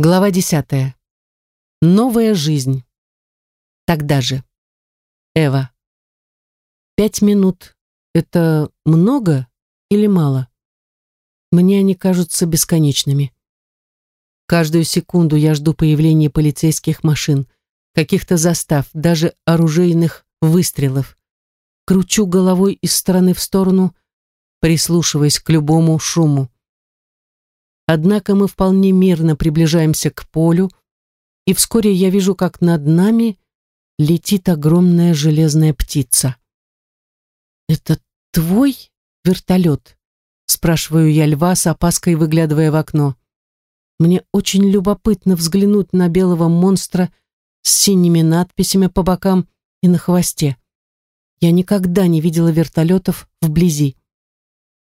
Глава десятая. Новая жизнь. Тогда же. Эва. Пять минут — это много или мало? Мне они кажутся бесконечными. Каждую секунду я жду появления полицейских машин, каких-то застав, даже оружейных выстрелов. Кручу головой из стороны в сторону, прислушиваясь к любому шуму. Однако мы вполне мирно приближаемся к полю, и вскоре я вижу, как над нами летит огромная железная птица. «Это твой вертолет?» спрашиваю я льва с опаской, выглядывая в окно. Мне очень любопытно взглянуть на белого монстра с синими надписями по бокам и на хвосте. Я никогда не видела вертолетов вблизи.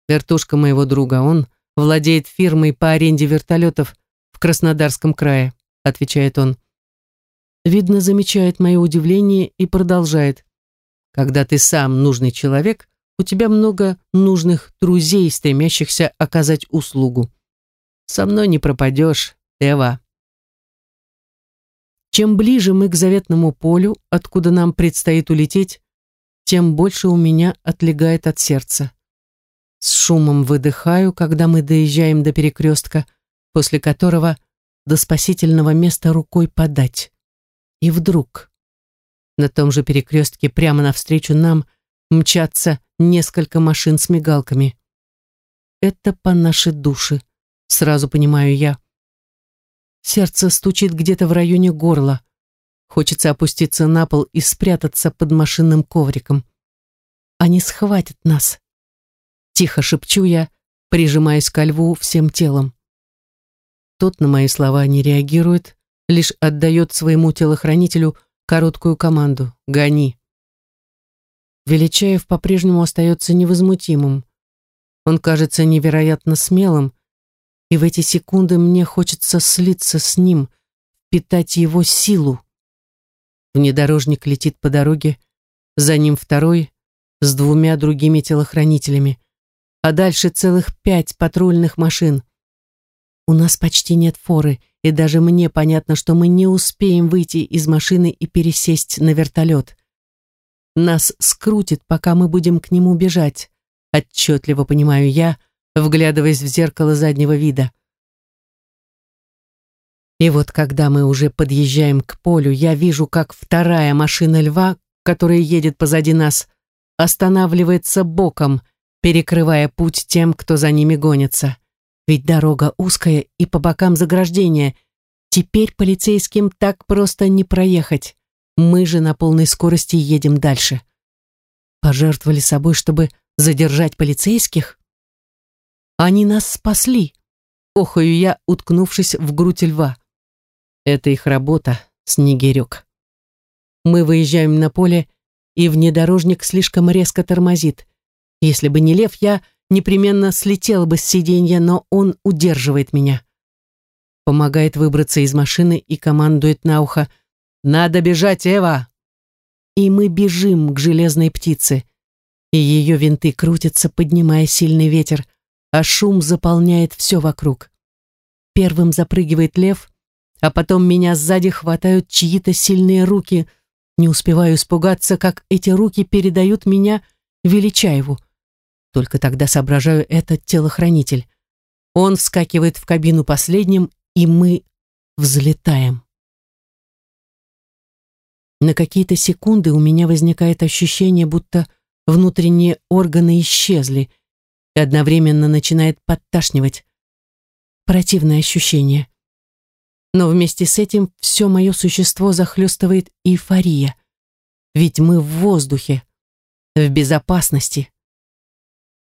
Вертушка моего друга, он владеет фирмой по аренде вертолетов в Краснодарском крае», отвечает он. Видно, замечает мое удивление и продолжает. «Когда ты сам нужный человек, у тебя много нужных друзей, стремящихся оказать услугу. Со мной не пропадешь, Эва». Чем ближе мы к заветному полю, откуда нам предстоит улететь, тем больше у меня отлегает от сердца. С шумом выдыхаю, когда мы доезжаем до перекрестка, после которого до спасительного места рукой подать. И вдруг на том же перекрестке прямо навстречу нам мчатся несколько машин с мигалками. Это по нашей душе, сразу понимаю я. Сердце стучит где-то в районе горла. Хочется опуститься на пол и спрятаться под машинным ковриком. Они схватят нас. Тихо шепчу я, прижимаясь ко льву всем телом. Тот на мои слова не реагирует, лишь отдает своему телохранителю короткую команду «Гони». Величаев по-прежнему остается невозмутимым. Он кажется невероятно смелым, и в эти секунды мне хочется слиться с ним, питать его силу. Внедорожник летит по дороге, за ним второй, с двумя другими телохранителями а дальше целых пять патрульных машин. У нас почти нет форы, и даже мне понятно, что мы не успеем выйти из машины и пересесть на вертолет. Нас скрутит, пока мы будем к нему бежать, отчетливо понимаю я, вглядываясь в зеркало заднего вида. И вот когда мы уже подъезжаем к полю, я вижу, как вторая машина льва, которая едет позади нас, останавливается боком, перекрывая путь тем, кто за ними гонится. Ведь дорога узкая и по бокам заграждения. Теперь полицейским так просто не проехать. Мы же на полной скорости едем дальше. Пожертвовали собой, чтобы задержать полицейских? Они нас спасли. Охаю я, уткнувшись в грудь льва. Это их работа, снегирек. Мы выезжаем на поле, и внедорожник слишком резко тормозит. Если бы не лев, я непременно слетела бы с сиденья, но он удерживает меня. Помогает выбраться из машины и командует на ухо «Надо бежать, Эва!» И мы бежим к железной птице. И ее винты крутятся, поднимая сильный ветер, а шум заполняет все вокруг. Первым запрыгивает лев, а потом меня сзади хватают чьи-то сильные руки. Не успеваю испугаться, как эти руки передают меня Величаеву. Только тогда соображаю, этот телохранитель. Он вскакивает в кабину последним, и мы взлетаем. На какие-то секунды у меня возникает ощущение, будто внутренние органы исчезли, и одновременно начинает подташнивать. Противное ощущение. Но вместе с этим все мое существо захлестывает эйфория. Ведь мы в воздухе, в безопасности.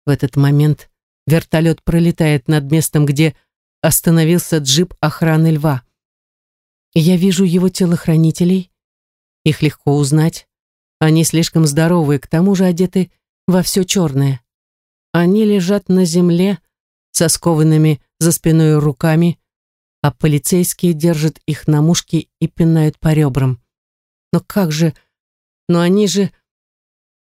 В этот момент вертолет пролетает над местом, где остановился джип охраны льва. Я вижу его телохранителей. Их легко узнать. Они слишком здоровые, к тому же одеты во все черное. Они лежат на земле со скованными за спиной руками, а полицейские держат их на мушке и пинают по ребрам. Но как же... Но они же...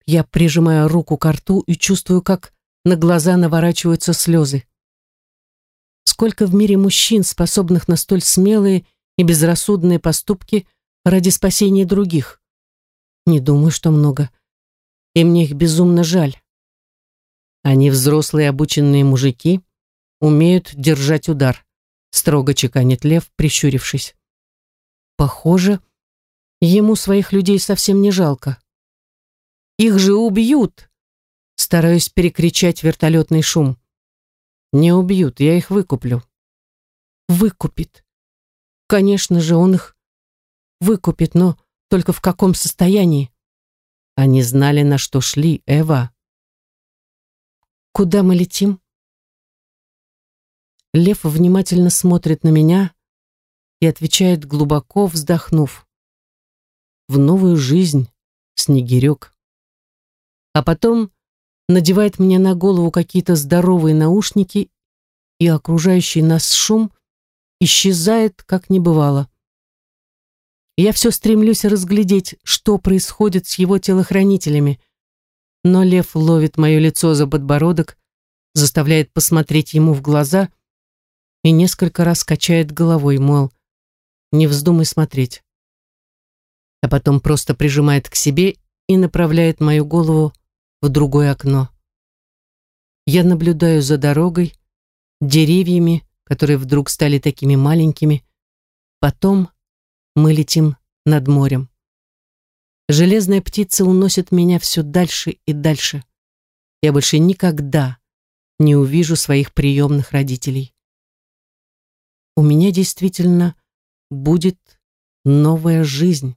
Я прижимаю руку к рту и чувствую, как на глаза наворачиваются слезы. Сколько в мире мужчин, способных на столь смелые и безрассудные поступки ради спасения других? Не думаю, что много. И мне их безумно жаль. Они взрослые обученные мужики, умеют держать удар, строго чеканит Лев, прищурившись. Похоже, ему своих людей совсем не жалко. Их же убьют! Стараюсь перекричать вертолетный шум. Не убьют, я их выкуплю. Выкупит. Конечно же, он их выкупит, но только в каком состоянии? Они знали, на что шли, Эва. Куда мы летим? Лев внимательно смотрит на меня и отвечает, глубоко вздохнув. В новую жизнь, Снегирек. А потом надевает мне на голову какие-то здоровые наушники, и окружающий нас шум исчезает, как не бывало. Я все стремлюсь разглядеть, что происходит с его телохранителями, но лев ловит мое лицо за подбородок, заставляет посмотреть ему в глаза и несколько раз качает головой, мол, не вздумай смотреть. А потом просто прижимает к себе и направляет мою голову в другое окно. Я наблюдаю за дорогой, деревьями, которые вдруг стали такими маленькими. Потом мы летим над морем. Железная птица уносит меня все дальше и дальше. Я больше никогда не увижу своих приемных родителей. У меня действительно будет новая жизнь.